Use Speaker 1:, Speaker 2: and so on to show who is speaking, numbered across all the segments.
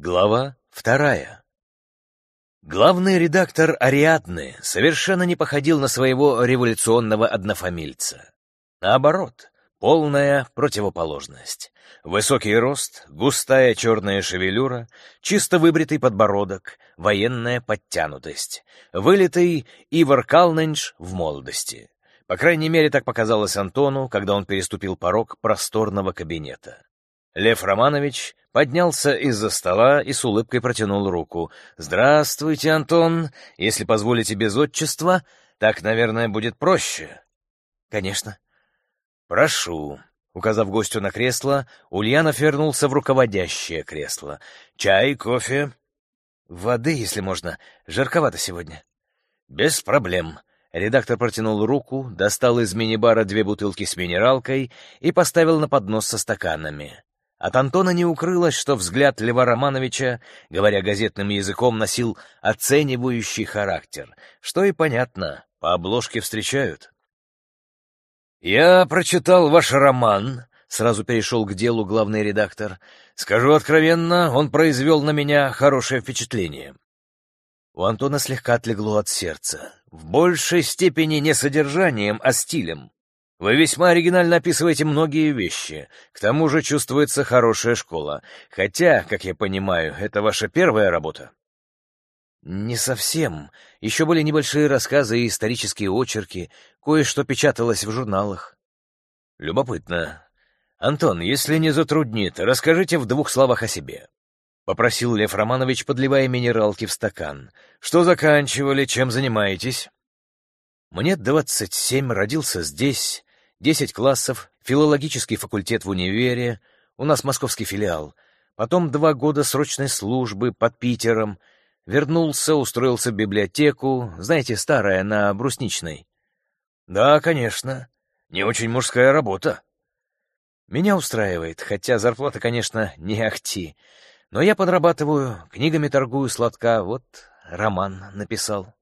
Speaker 1: Глава вторая. Главный редактор Ариадны совершенно не походил на своего революционного однофамильца. Наоборот, полная противоположность. Высокий рост, густая черная шевелюра, чисто выбритый подбородок, военная подтянутость. Вылитый Ивар Калненш в молодости. По крайней мере, так показалось Антону, когда он переступил порог просторного кабинета. Лев Романович поднялся из-за стола и с улыбкой протянул руку. «Здравствуйте, Антон. Если позволите без отчества, так, наверное, будет проще».
Speaker 2: «Конечно».
Speaker 1: «Прошу». Указав гостю на кресло, Ульянов вернулся в руководящее кресло. «Чай, кофе?»
Speaker 2: «Воды, если можно. Жарковато сегодня».
Speaker 1: «Без проблем». Редактор протянул руку, достал из мини-бара две бутылки с минералкой и поставил на поднос со стаканами. От Антона не укрылось, что взгляд Льва Романовича, говоря газетным языком, носил оценивающий характер, что и понятно, по обложке встречают. «Я прочитал ваш роман», — сразу перешел к делу главный редактор. «Скажу откровенно, он произвел на меня хорошее впечатление». У Антона слегка отлегло от сердца. В большей степени не содержанием, а стилем. Вы весьма оригинально описываете многие вещи. К тому же чувствуется хорошая школа. Хотя, как я понимаю, это ваша первая работа.
Speaker 2: Не совсем. Еще были небольшие рассказы и исторические очерки. Кое-что печаталось в журналах.
Speaker 1: Любопытно. Антон, если не затруднит, расскажите в двух словах о себе. Попросил Лев Романович, подливая минералки в стакан. Что заканчивали, чем занимаетесь?
Speaker 2: Мне двадцать семь, родился здесь, Десять классов, филологический факультет в универе, у нас московский филиал. Потом два года срочной службы под Питером. Вернулся, устроился в библиотеку, знаете, старая, на Брусничной.
Speaker 1: Да, конечно. Не очень мужская работа.
Speaker 2: Меня устраивает, хотя зарплата, конечно, не ахти. Но я подрабатываю, книгами торгую сладка, вот роман написал.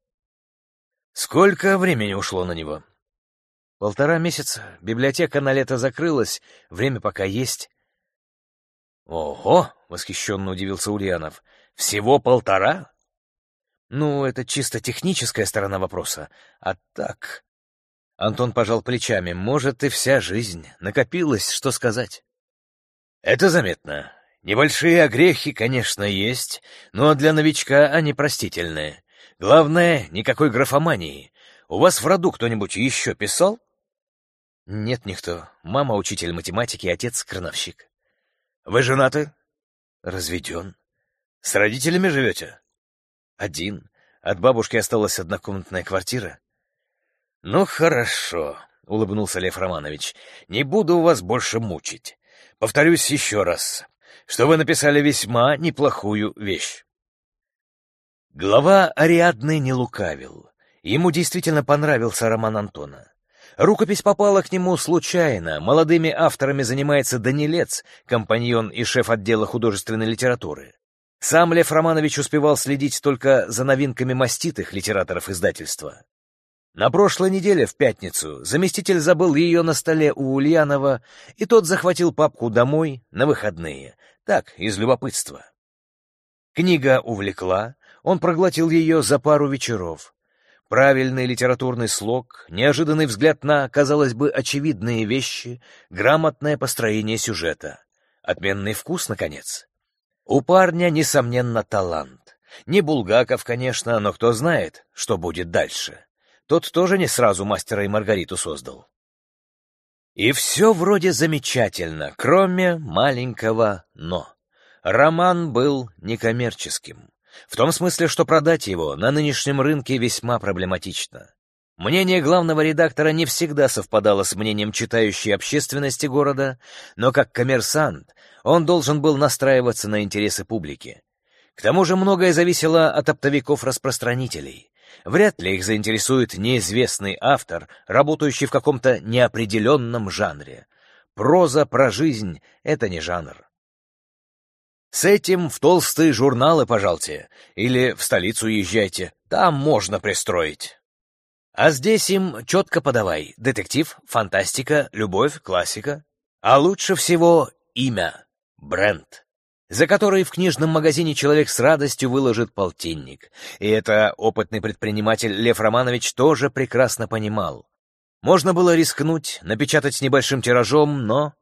Speaker 1: Сколько времени ушло на него?
Speaker 2: Полтора месяца. Библиотека на лето закрылась, время пока есть.
Speaker 1: Ого, восхищенно удивился Ульянов. Всего полтора?
Speaker 2: Ну, это чисто техническая сторона вопроса. А так... Антон пожал плечами. Может, и вся жизнь. Накопилось, что сказать.
Speaker 1: Это заметно. Небольшие огрехи, конечно, есть, но для новичка они простительные. Главное, никакой графомании. У вас в роду кто-нибудь еще писал?
Speaker 2: Нет никто. Мама учитель математики, отец крановщик.
Speaker 1: Вы женаты?
Speaker 2: Разведен.
Speaker 1: С родителями живете?
Speaker 2: Один. От бабушки осталась однокомнатная квартира.
Speaker 1: Ну, хорошо, улыбнулся Лев Романович. Не буду вас больше мучить. Повторюсь еще раз, что вы написали весьма неплохую вещь. Глава Ариадны не лукавил. Ему действительно понравился роман Антона. Рукопись попала к нему случайно. Молодыми авторами занимается Данилец, компаньон и шеф отдела художественной литературы. Сам Лев Романович успевал следить только за новинками маститых литераторов издательства. На прошлой неделе, в пятницу, заместитель забыл ее на столе у Ульянова, и тот захватил папку домой на выходные, так, из любопытства. Книга увлекла, он проглотил ее за пару вечеров. Правильный литературный слог, неожиданный взгляд на, казалось бы, очевидные вещи, грамотное построение сюжета. Отменный вкус, наконец. У парня, несомненно, талант. Не Булгаков, конечно, но кто знает, что будет дальше. Тот тоже не сразу мастера и Маргариту создал. И все вроде замечательно, кроме маленького «но». Роман был некоммерческим. В том смысле, что продать его на нынешнем рынке весьма проблематично. Мнение главного редактора не всегда совпадало с мнением читающей общественности города, но как коммерсант он должен был настраиваться на интересы публики. К тому же многое зависело от оптовиков-распространителей. Вряд ли их заинтересует неизвестный автор, работающий в каком-то неопределенном жанре. Проза про жизнь — это не жанр. С этим в толстые журналы, пожалуйте, или в столицу езжайте, там можно пристроить. А здесь им четко подавай. Детектив, фантастика, любовь, классика. А лучше всего имя, бренд. за который в книжном магазине человек с радостью выложит полтинник. И это опытный предприниматель Лев Романович тоже прекрасно понимал. Можно было рискнуть, напечатать с небольшим тиражом, но...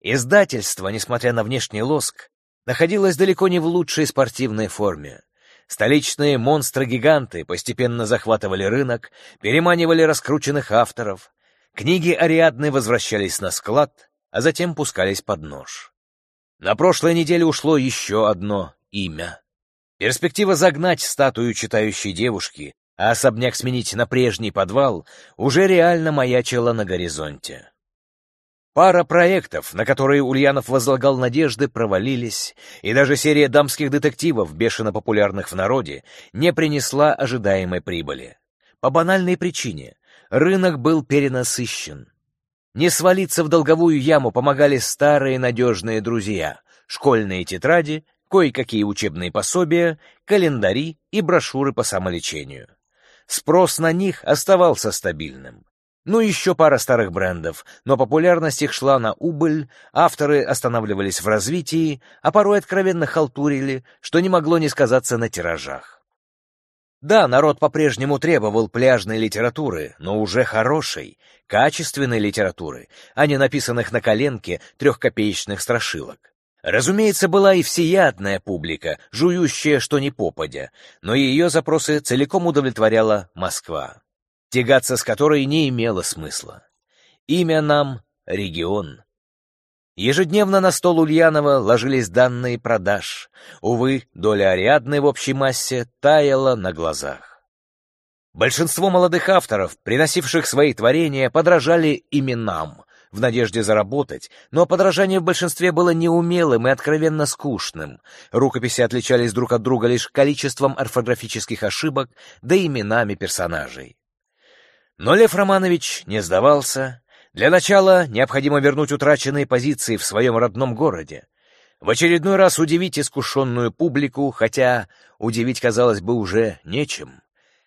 Speaker 1: Издательство, несмотря на внешний лоск, находилось далеко не в лучшей спортивной форме. Столичные монстры-гиганты постепенно захватывали рынок, переманивали раскрученных авторов. Книги Ариадны возвращались на склад, а затем пускались под нож. На прошлой неделе ушло еще одно имя. Перспектива загнать статую читающей девушки, а особняк сменить на прежний подвал, уже реально маячила на горизонте. Пара проектов, на которые Ульянов возлагал надежды, провалились, и даже серия дамских детективов, бешено популярных в народе, не принесла ожидаемой прибыли. По банальной причине — рынок был перенасыщен. Не свалиться в долговую яму помогали старые надежные друзья — школьные тетради, кое-какие учебные пособия, календари и брошюры по самолечению. Спрос на них оставался стабильным. Ну, еще пара старых брендов, но популярность их шла на убыль, авторы останавливались в развитии, а порой откровенно халтурили, что не могло не сказаться на тиражах. Да, народ по-прежнему требовал пляжной литературы, но уже хорошей, качественной литературы, а не написанных на коленке трехкопеечных страшилок. Разумеется, была и всеядная публика, жующая что ни попадя, но ее запросы целиком удовлетворяла Москва тягаться с которой не имело смысла. Имя нам — регион. Ежедневно на стол Ульянова ложились данные продаж. Увы, доля Ариадны в общей массе таяла на глазах. Большинство молодых авторов, приносивших свои творения, подражали именам, в надежде заработать, но подражание в большинстве было неумелым и откровенно скучным. Рукописи отличались друг от друга лишь количеством орфографических ошибок да именами персонажей. Но Лев Романович не сдавался. Для начала необходимо вернуть утраченные позиции в своем родном городе. В очередной раз удивить искушенную публику, хотя удивить, казалось бы, уже нечем.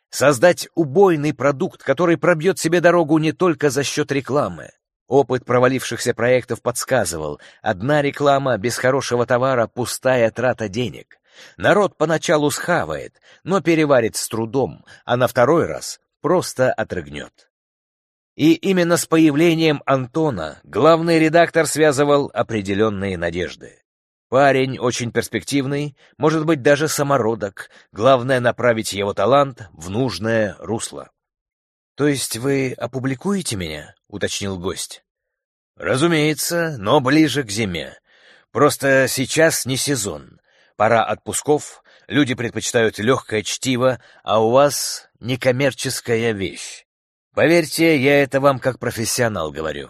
Speaker 1: Создать убойный продукт, который пробьет себе дорогу не только за счет рекламы. Опыт провалившихся проектов подсказывал, одна реклама без хорошего товара — пустая трата денег. Народ поначалу схавает, но переварит с трудом, а на второй раз просто отрыгнет. И именно с появлением Антона главный редактор связывал определенные надежды. Парень очень перспективный, может быть, даже самородок. Главное — направить его талант в нужное русло. — То есть вы опубликуете меня? — уточнил гость. — Разумеется, но ближе к зиме. Просто сейчас не сезон. Пора отпусков, люди предпочитают легкое чтиво, а у вас некоммерческая вещь. Поверьте, я это вам как профессионал говорю.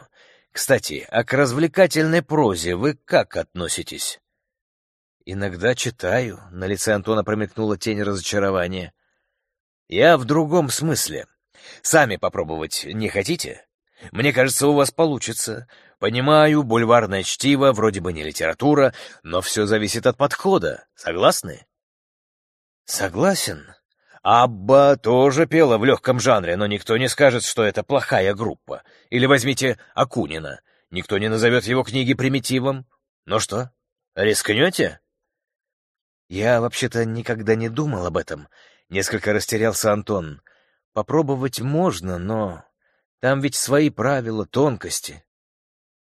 Speaker 1: Кстати, а к развлекательной прозе вы как относитесь? Иногда читаю, на лице Антона промелькнула тень разочарования. Я в другом смысле. Сами попробовать не хотите? Мне кажется, у вас получится. Понимаю, бульварное чтиво вроде бы не литература, но все зависит от подхода. Согласны? Согласен, Абба тоже пела в легком жанре, но никто не скажет, что это плохая группа. Или возьмите Акунина. Никто не назовет его книги примитивом. Ну что, рискнете? Я вообще-то никогда не думал об этом. Несколько растерялся Антон. Попробовать можно, но там ведь свои правила, тонкости.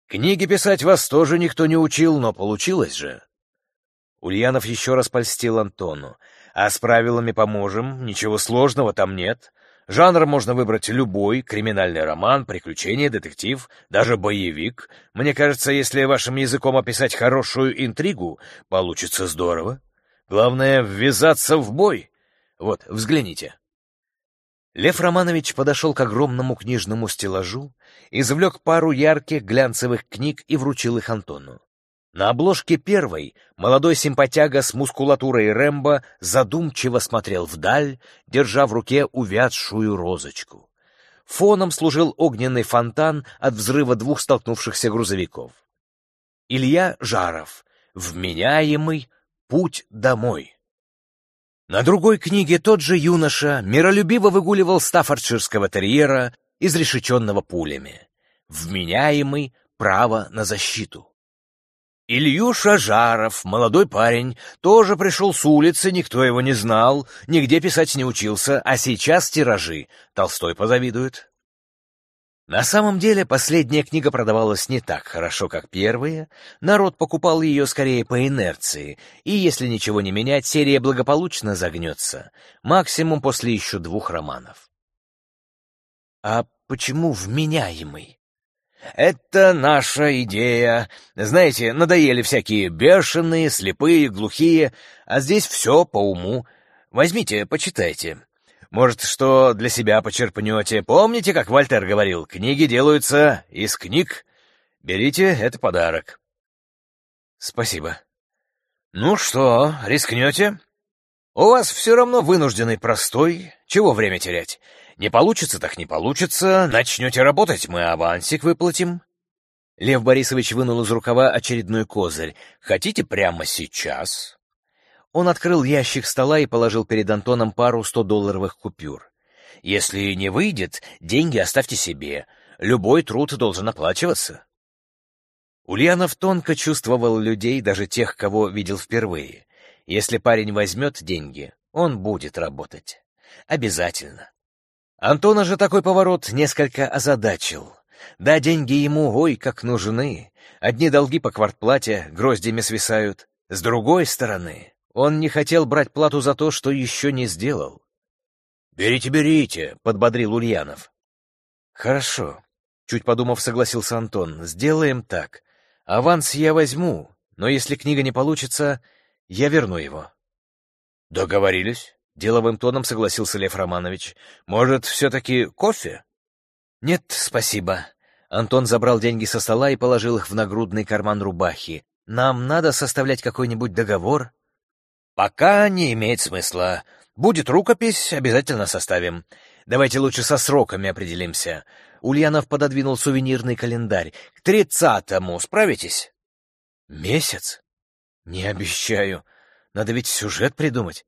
Speaker 1: Книги писать вас тоже никто не учил, но получилось же. Ульянов еще раз польстил Антону. А с правилами поможем, ничего сложного там нет. Жанр можно выбрать любой, криминальный роман, приключения, детектив, даже боевик. Мне кажется, если вашим языком описать хорошую интригу, получится здорово. Главное — ввязаться в бой. Вот, взгляните. Лев Романович подошел к огромному книжному стеллажу, извлек пару ярких глянцевых книг и вручил их Антону. На обложке первой молодой симпатяга с мускулатурой Рэмбо задумчиво смотрел вдаль, держа в руке увядшую розочку. Фоном служил огненный фонтан от взрыва двух столкнувшихся грузовиков. Илья Жаров. Вменяемый. Путь домой. На другой книге тот же юноша миролюбиво выгуливал стаффордширского терьера, изрешеченного пулями. Вменяемый. Право на защиту. Ильюша Жаров, молодой парень, тоже пришел с улицы, никто его не знал, нигде писать не учился, а сейчас тиражи. Толстой позавидует. На самом деле последняя книга продавалась не так хорошо, как первая. Народ покупал ее скорее по инерции, и если ничего не менять, серия благополучно загнется. Максимум после еще двух романов. А почему вменяемый? Это наша идея. Знаете, надоели всякие бешеные, слепые, глухие, а здесь все по уму. Возьмите, почитайте. Может, что для себя почерпнете. Помните, как Вольтер говорил, книги делаются из книг? Берите, это подарок. Спасибо. Ну что, рискнете? У вас все равно вынужденный простой. Чего время терять? Не получится, так не получится. Начнете работать, мы авансик выплатим. Лев Борисович вынул из рукава очередной козырь. Хотите прямо сейчас? Он открыл ящик стола и положил перед Антоном пару сто-долларовых купюр. «Если не выйдет, деньги оставьте себе. Любой труд должен оплачиваться». Ульянов тонко чувствовал людей, даже тех, кого видел впервые. Если парень возьмет деньги, он будет работать. Обязательно. Антона же такой поворот несколько озадачил. Да, деньги ему, ой, как нужны. Одни долги по квартплате гроздями свисают. С другой стороны, он не хотел брать плату за то, что еще не сделал. «Берите, берите», — подбодрил Ульянов. «Хорошо», — чуть подумав, согласился Антон. «Сделаем так. Аванс я возьму, но если книга не получится, я верну его». «Договорились», — деловым тоном согласился Лев Романович. «Может, все-таки кофе?» «Нет, спасибо». Антон забрал деньги со стола и положил их в нагрудный карман рубахи. «Нам надо составлять какой-нибудь договор?» Пока не имеет смысла. Будет рукопись, обязательно составим. Давайте лучше со сроками определимся. Ульянов пододвинул сувенирный календарь. К тридцатому справитесь? Месяц? Не обещаю. Надо ведь сюжет придумать.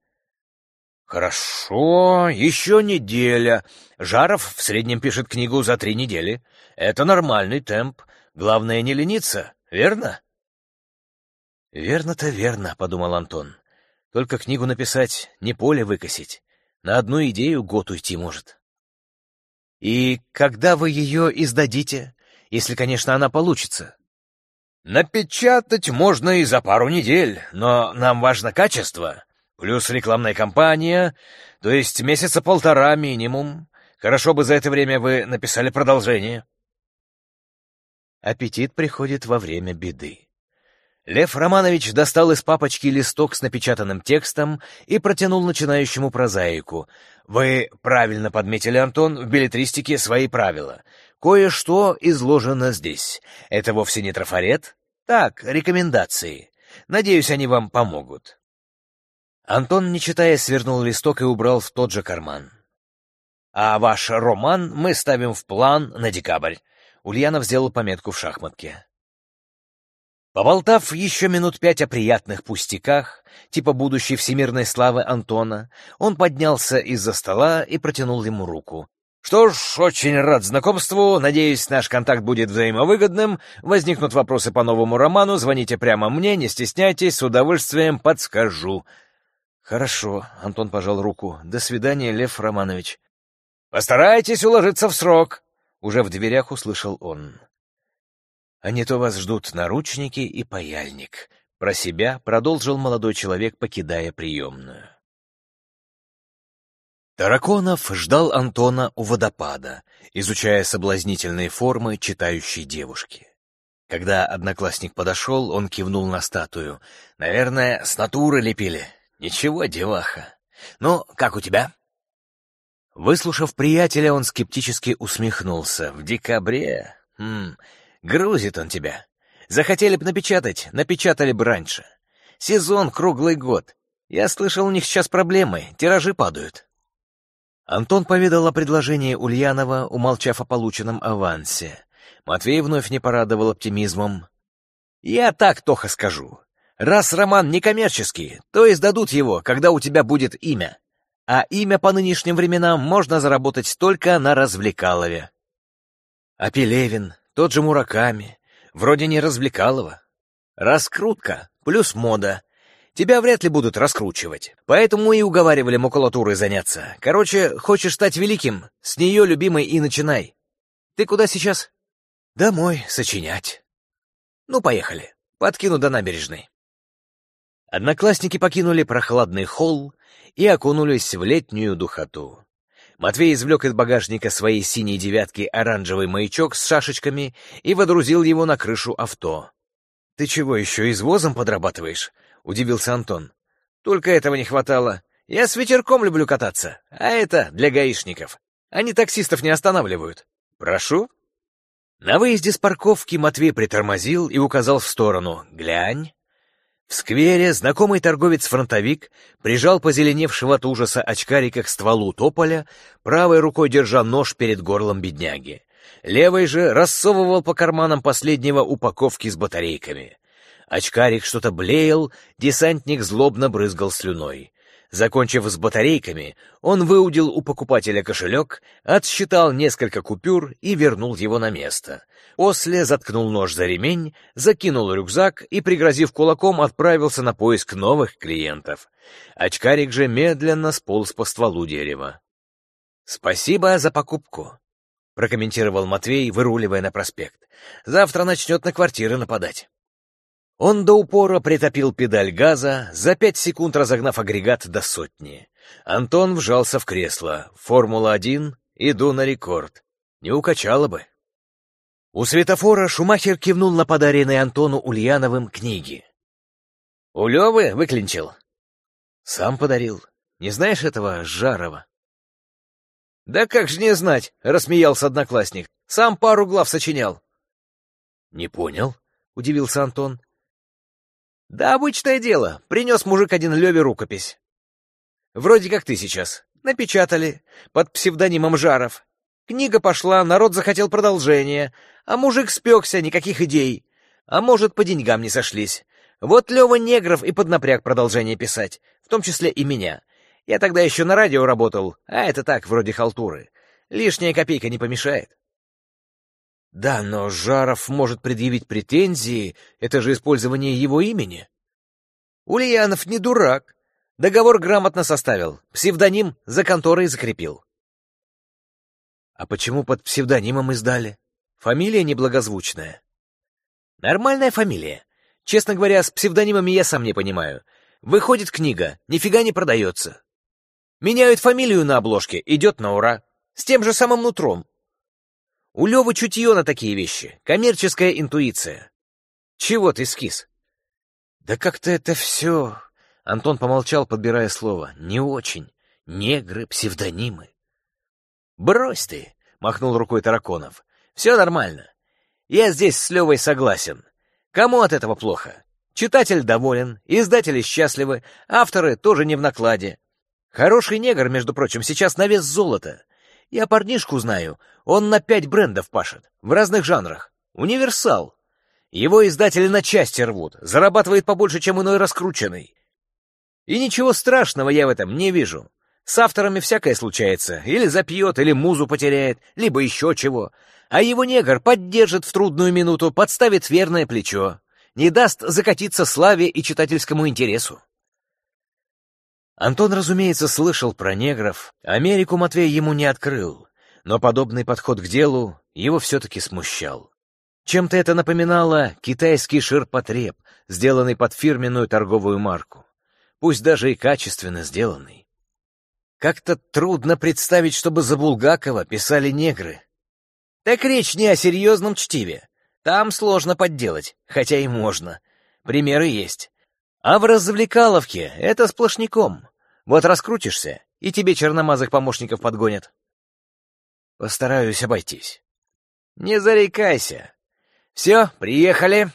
Speaker 1: Хорошо, еще неделя. Жаров в среднем пишет книгу за три недели. Это нормальный темп. Главное не лениться, верно? Верно-то верно, подумал Антон. Только книгу написать, не поле выкосить. На одну идею год уйти может. И когда вы ее издадите, если, конечно, она получится? Напечатать можно и за пару недель, но нам важно качество. Плюс рекламная кампания, то есть месяца полтора минимум. Хорошо бы за это время вы написали продолжение. Аппетит приходит во время беды. Лев Романович достал из папочки листок с напечатанным текстом и протянул начинающему прозаику. «Вы правильно подметили, Антон, в билетристике свои правила. Кое-что изложено здесь. Это вовсе не трафарет? Так, рекомендации. Надеюсь, они вам помогут». Антон, не читая, свернул листок и убрал в тот же карман. «А ваш роман мы ставим в план на декабрь». Ульянов сделал пометку в шахматке. Поболтав еще минут пять о приятных пустяках, типа будущей всемирной славы Антона, он поднялся из-за стола и протянул ему руку. «Что ж, очень рад знакомству. Надеюсь, наш контакт будет взаимовыгодным. Возникнут вопросы по новому роману, звоните прямо мне, не стесняйтесь, с удовольствием подскажу». «Хорошо», — Антон пожал руку. «До свидания, Лев Романович». «Постарайтесь уложиться в срок», — уже в дверях услышал он а не то вас ждут наручники и паяльник. Про себя продолжил молодой человек, покидая приемную. Тараконов ждал Антона у водопада, изучая соблазнительные формы читающей девушки. Когда одноклассник подошел, он кивнул на статую. «Наверное, с натуры лепили. Ничего, деваха. Ну, как у тебя?» Выслушав приятеля, он скептически усмехнулся. «В декабре? Хм, Грузит он тебя. Захотели бы напечатать, напечатали бы раньше. Сезон круглый год. Я слышал, у них сейчас проблемы, тиражи падают. Антон поведал о предложении Ульянова, умолчав о полученном авансе. Матвей вновь не порадовал оптимизмом. «Я так, Тоха, скажу. Раз роман некоммерческий, то издадут его, когда у тебя будет имя. А имя по нынешним временам можно заработать только на развлекалове». «А Пелевин, тот же Мураками. Вроде не развлекал его. Раскрутка плюс мода. Тебя вряд ли будут раскручивать. Поэтому и уговаривали макулатурой заняться. Короче, хочешь стать великим? С нее, любимой, и начинай. Ты куда сейчас? Домой, сочинять. Ну, поехали. Подкину до набережной. Одноклассники покинули прохладный холл и окунулись в летнюю духоту. Матвей извлек из багажника своей синей девятки оранжевый маячок с шашечками и водрузил его на крышу авто. — Ты чего, еще извозом подрабатываешь? — удивился Антон. — Только этого не хватало. Я с ветерком люблю кататься, а это для гаишников. Они таксистов не останавливают. Прошу. На выезде с парковки Матвей притормозил и указал в сторону. «Глянь». В сквере знакомый торговец-фронтовик прижал позеленевшего от ужаса очкарика к стволу тополя, правой рукой держа нож перед горлом бедняги. Левой же рассовывал по карманам последнего упаковки с батарейками. Очкарик что-то блеял, десантник злобно брызгал слюной. Закончив с батарейками, он выудил у покупателя кошелек, отсчитал несколько купюр и вернул его на место. После заткнул нож за ремень, закинул рюкзак и, пригрозив кулаком, отправился на поиск новых клиентов. Очкарик же медленно сполз по стволу дерева. «Спасибо за покупку», — прокомментировал Матвей, выруливая на проспект. «Завтра начнет на квартиры нападать». Он до упора притопил педаль газа, за пять секунд разогнав агрегат до сотни. Антон вжался в кресло. «Формула-1, иду на рекорд. Не укачало бы». У светофора Шумахер кивнул на подаренные Антону Ульяновым книги. «У Левы выклинчил?» «Сам подарил. Не знаешь этого Жарова?» «Да как же не знать!» — рассмеялся одноклассник. «Сам пару глав сочинял». «Не понял», — удивился Антон. Да обычное дело. Принес мужик один Леве рукопись. Вроде как ты сейчас. Напечатали. Под псевдонимом Жаров. Книга пошла, народ захотел продолжения. А мужик спекся, никаких идей. А может, по деньгам не сошлись. Вот Лева Негров и поднапряг продолжение писать. В том числе и меня. Я тогда еще на радио работал, а это так, вроде халтуры. Лишняя копейка не помешает. Да, но Жаров может предъявить претензии, это же использование его имени. Ульянов не дурак. Договор грамотно составил, псевдоним за конторой закрепил. А почему под псевдонимом издали? Фамилия неблагозвучная. Нормальная фамилия. Честно говоря, с псевдонимами я сам не понимаю. Выходит книга, нифига не продается. Меняют фамилию на обложке, идет на ура. С тем же самым нутром. У Левы чутье на такие вещи, коммерческая интуиция. Чего ты скис? Да как-то это все... Антон помолчал, подбирая слово. Не очень. Негры, псевдонимы. Брось ты, махнул рукой Тараконов. Все нормально. Я здесь с Левой согласен. Кому от этого плохо? Читатель доволен, издатели счастливы, авторы тоже не в накладе. Хороший негр, между прочим, сейчас на вес золота. Я парнишку знаю, он на пять брендов пашет, в разных жанрах. Универсал. Его издатели на части рвут, зарабатывает побольше, чем иной раскрученный. И ничего страшного я в этом не вижу. С авторами всякое случается. Или запьет, или музу потеряет, либо еще чего. А его негр поддержит в трудную минуту, подставит верное плечо. Не даст закатиться славе и читательскому интересу. Антон, разумеется, слышал про негров. Америку Матвей ему не открыл, но подобный подход к делу его все-таки смущал. Чем-то это напоминало китайский ширпотреб, сделанный под фирменную торговую марку. Пусть даже и качественно сделанный. Как-то трудно представить, чтобы за Булгакова писали негры. Так речь не о серьезном чтиве. Там сложно подделать, хотя и можно. Примеры есть. А в развлекаловке это сплошняком. Вот раскрутишься, и тебе черномазых помощников подгонят. Постараюсь обойтись. Не зарекайся. Все, приехали.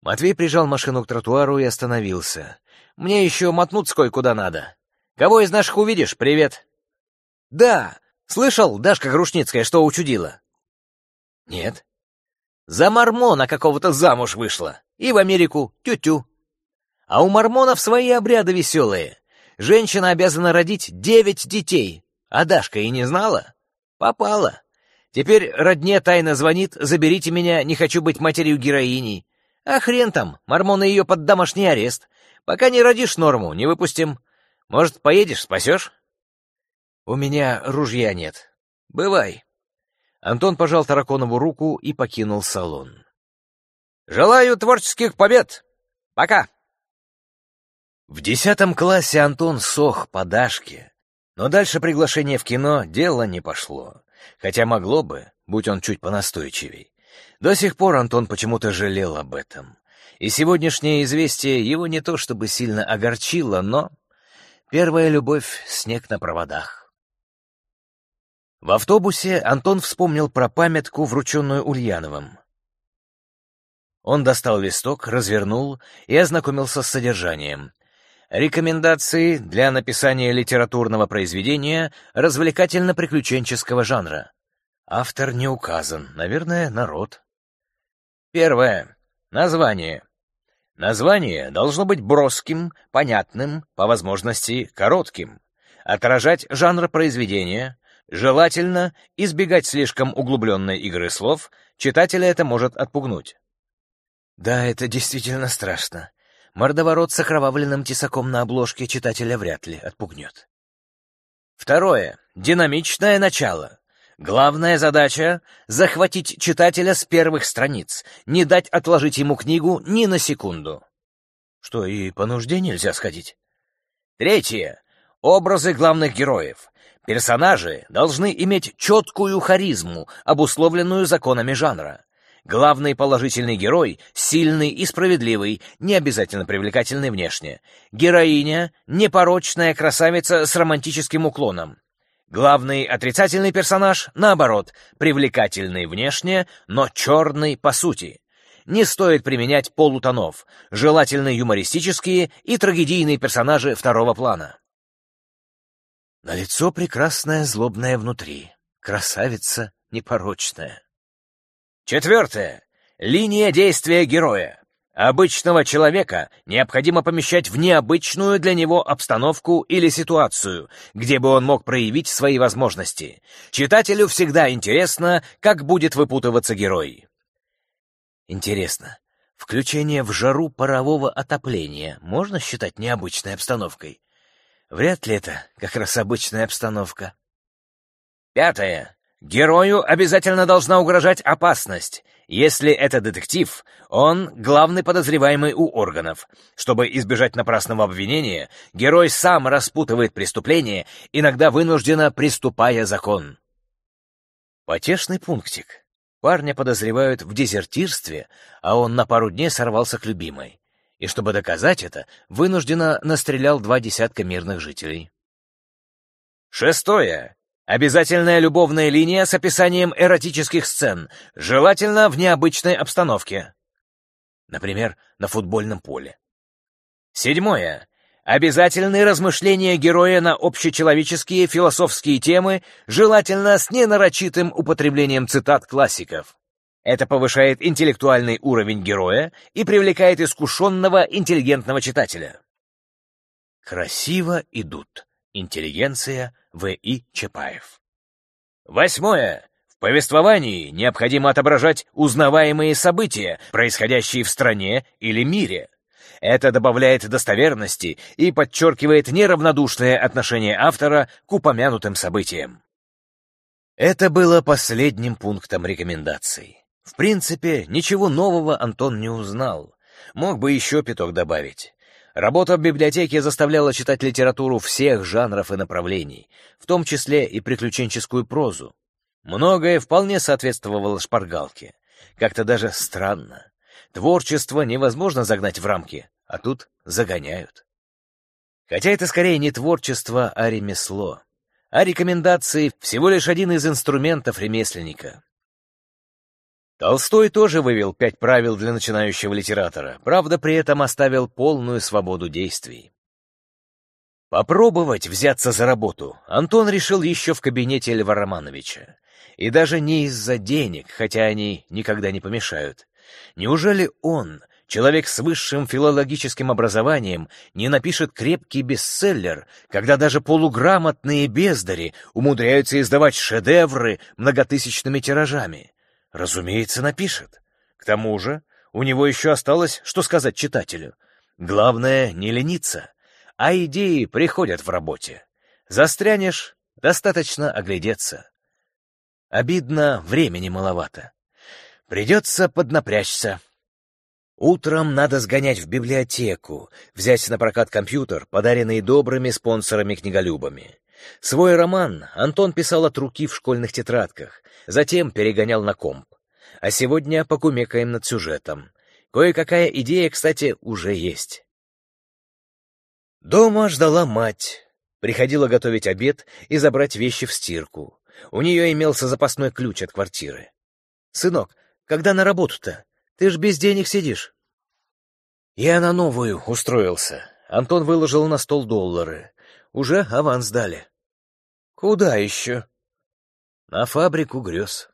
Speaker 1: Матвей прижал машину к тротуару и остановился. Мне еще мотнуться кое-куда надо. Кого из наших увидишь, привет. Да, слышал, Дашка Грушницкая что учудила? Нет. За мормона какого-то замуж вышла. И в Америку тю-тю. А у мормонов свои обряды веселые. Женщина обязана родить девять детей. А Дашка и не знала. Попала. Теперь родне тайно звонит, заберите меня, не хочу быть матерью героиней. А хрен там, мормоны ее под домашний арест. Пока не родишь норму, не выпустим. Может, поедешь, спасешь? У меня ружья нет. Бывай. Антон пожал Тараконову руку и покинул салон. Желаю творческих побед. Пока. В десятом классе Антон сох по Дашке, но дальше приглашение в кино дело не пошло, хотя могло бы, будь он чуть понастойчивей. До сих пор Антон почему-то жалел об этом. И сегодняшнее известие его не то чтобы сильно огорчило, но... Первая любовь — снег на проводах. В автобусе Антон вспомнил про памятку, врученную Ульяновым. Он достал листок, развернул и ознакомился с содержанием. Рекомендации для написания литературного произведения развлекательно-приключенческого жанра. Автор не указан, наверное, народ. Первое. Название. Название должно быть броским, понятным, по возможности коротким, отражать жанр произведения, желательно избегать слишком углубленной игры слов, читателя это может отпугнуть. Да, это действительно страшно. Мордоворот с окровавленным тесаком на обложке читателя вряд ли отпугнет. Второе. Динамичное начало. Главная задача — захватить читателя с первых страниц, не дать отложить ему книгу ни на секунду. Что, и по нужде нельзя сходить? Третье. Образы главных героев. Персонажи должны иметь четкую харизму, обусловленную законами жанра. Главный положительный герой — сильный и справедливый, не обязательно привлекательный внешне. Героиня — непорочная красавица с романтическим уклоном. Главный отрицательный персонаж, наоборот, привлекательный внешне, но черный по сути. Не стоит применять полутонов, желательно юмористические и трагедийные персонажи второго плана. На лицо прекрасная злобная внутри, красавица непорочная. Четвертое. Линия действия героя. Обычного человека необходимо помещать в необычную для него обстановку или ситуацию, где бы он мог проявить свои возможности. Читателю всегда интересно, как будет выпутываться герой. Интересно, включение в жару парового отопления можно считать необычной обстановкой? Вряд ли это как раз обычная обстановка. Пятое. Герою обязательно должна угрожать опасность, если это детектив, он главный подозреваемый у органов. Чтобы избежать напрасного обвинения, герой сам распутывает преступление, иногда вынужденно приступая закон. Потешный пунктик. Парня подозревают в дезертирстве, а он на пару дней сорвался к любимой. И чтобы доказать это, вынужденно настрелял два десятка мирных жителей. Шестое. Обязательная любовная линия с описанием эротических сцен, желательно в необычной обстановке. Например, на футбольном поле. Седьмое. Обязательные размышления героя на общечеловеческие философские темы, желательно с ненарочитым употреблением цитат классиков. Это повышает интеллектуальный уровень героя и привлекает искушенного интеллигентного читателя. Красиво идут. Интеллигенция В.И. Чапаев. Восьмое. В повествовании необходимо отображать узнаваемые события, происходящие в стране или мире. Это добавляет достоверности и подчеркивает неравнодушное отношение автора к упомянутым событиям. Это было последним пунктом рекомендаций. В принципе, ничего нового Антон не узнал. Мог бы еще пяток добавить. Работа в библиотеке заставляла читать литературу всех жанров и направлений, в том числе и приключенческую прозу. Многое вполне соответствовало шпаргалке. Как-то даже странно. Творчество невозможно загнать в рамки, а тут загоняют. Хотя это скорее не творчество, а ремесло. А рекомендации — всего лишь один из инструментов ремесленника. Толстой тоже вывел пять правил для начинающего литератора, правда, при этом оставил полную свободу действий. Попробовать взяться за работу Антон решил еще в кабинете Льва Романовича. И даже не из-за денег, хотя они никогда не помешают. Неужели он, человек с высшим филологическим образованием, не напишет крепкий бестселлер, когда даже полуграмотные бездари умудряются издавать шедевры многотысячными тиражами? Разумеется, напишет. К тому же У него еще осталось, что сказать читателю. Главное — не лениться, а идеи приходят в работе. Застрянешь — достаточно оглядеться. Обидно, времени маловато. Придется поднапрячься. Утром надо сгонять в библиотеку, взять на прокат компьютер, подаренный добрыми спонсорами-книголюбами. Свой роман Антон писал от руки в школьных тетрадках, затем перегонял на комп. А сегодня покумекаем над сюжетом. Кое-какая идея, кстати, уже есть. Дома ждала мать. Приходила готовить обед и забрать вещи в стирку. У нее имелся запасной ключ от квартиры. «Сынок, когда на работу-то? Ты ж без денег сидишь». «Я на новую устроился». Антон выложил на стол доллары. Уже аванс дали. «Куда еще?» «На фабрику грез».